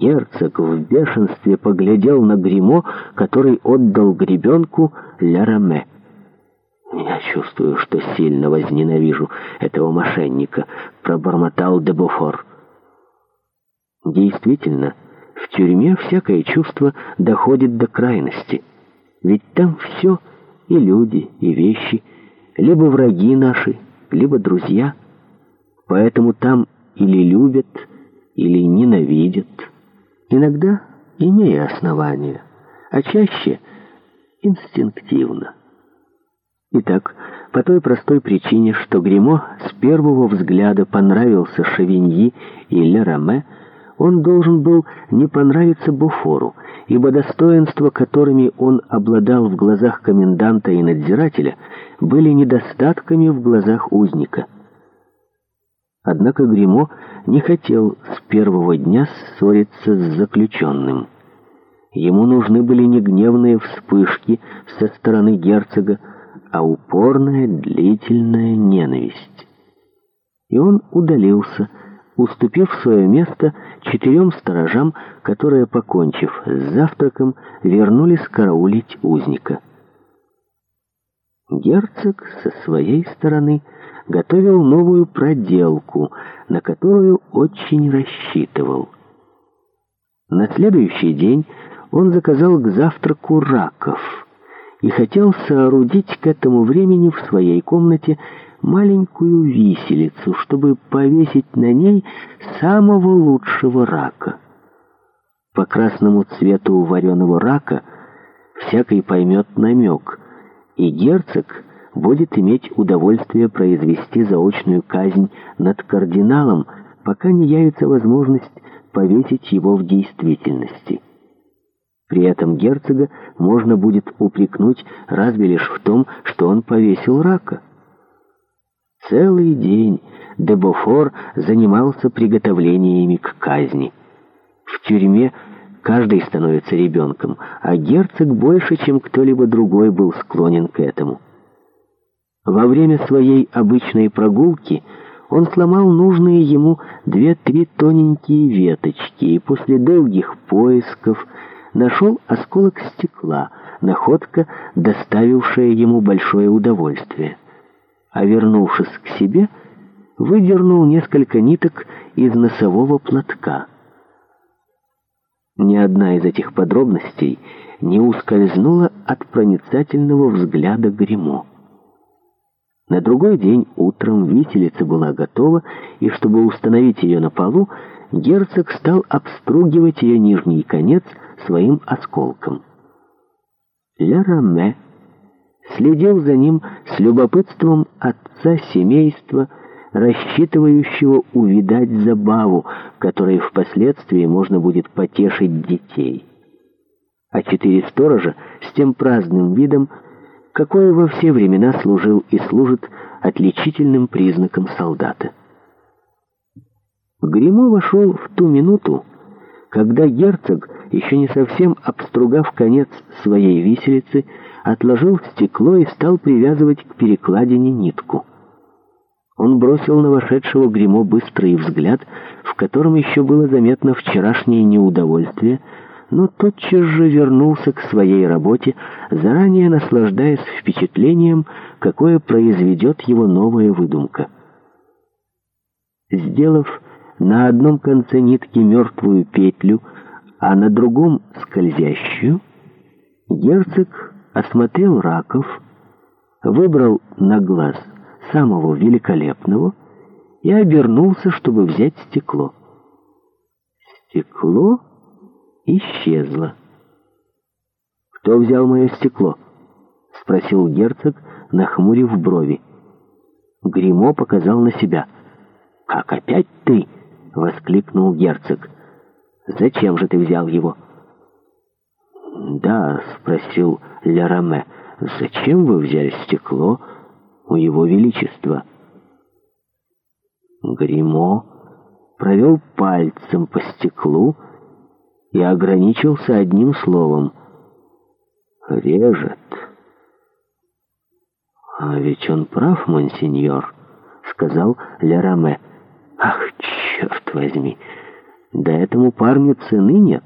Герцог в бешенстве поглядел на гримо, который отдал гребенку Ля-Раме. «Я чувствую, что сильно возненавижу этого мошенника», — пробормотал Дебуфор. Действительно, в тюрьме всякое чувство доходит до крайности. Ведь там все — и люди, и вещи, либо враги наши, либо друзья. Поэтому там или любят, или ненавидят иногда имея основания, а чаще инстинктивно. Итак, по той простой причине, что Гримо с первого взгляда понравился Шавиньи и Лераме, он должен был не понравиться Буфору, ибо достоинства, которыми он обладал в глазах коменданта и надзирателя, были недостатками в глазах узника. Однако Гримо не хотел первого дня ссориться с заключенным. Ему нужны были не гневные вспышки со стороны герцога, а упорная длительная ненависть. И он удалился, уступив свое место четырем сторожам, которые, покончив с завтраком, вернулись караулить узника. Герцог со своей стороны – готовил новую проделку, на которую очень рассчитывал. На следующий день он заказал к завтраку раков и хотел соорудить к этому времени в своей комнате маленькую виселицу, чтобы повесить на ней самого лучшего рака. По красному цвету вареного рака всякий поймет намек, и герцог — будет иметь удовольствие произвести заочную казнь над кардиналом, пока не явится возможность повесить его в действительности. При этом герцога можно будет упрекнуть разве лишь в том, что он повесил рака. Целый день Дебофор занимался приготовлениями к казни. В тюрьме каждый становится ребенком, а герцог больше, чем кто-либо другой был склонен к этому. Во время своей обычной прогулки он сломал нужные ему две-три тоненькие веточки и после долгих поисков нашел осколок стекла, находка, доставившая ему большое удовольствие. А вернувшись к себе, выдернул несколько ниток из носового платка. Ни одна из этих подробностей не ускользнула от проницательного взгляда гримо. На другой день утром виселица была готова, и чтобы установить ее на полу, герцог стал обстругивать ее нижний конец своим осколком. Ля Раме следил за ним с любопытством отца семейства, рассчитывающего увидать забаву, которой впоследствии можно будет потешить детей. А четыре сторожа с тем праздным видом – какое во все времена служил и служит отличительным признаком солдата. Гримо вошел в ту минуту, когда герцог, еще не совсем обстругав конец своей виселицы, отложил стекло и стал привязывать к перекладине нитку. Он бросил на вошедшего Гримо быстрый взгляд, в котором еще было заметно вчерашнее неудовольствие, но тотчас же вернулся к своей работе, заранее наслаждаясь впечатлением, какое произведет его новая выдумка. Сделав на одном конце нитки мертвую петлю, а на другом скользящую, герцог осмотрел раков, выбрал на глаз самого великолепного и обернулся, чтобы взять стекло. Стекло? исчезла. «Кто взял мое стекло?» — спросил герцог, нахмурив брови. Гримо показал на себя. «Как опять ты?» — воскликнул герцог. «Зачем же ты взял его?» «Да», — спросил Лераме, — «зачем вы взяли стекло у его величества?» Гримо провел пальцем по стеклу, — я ограничился одним словом. «Режет». «А ведь он прав, монсеньор», — сказал Лераме. «Ах, черт возьми, да этому парню цены нет».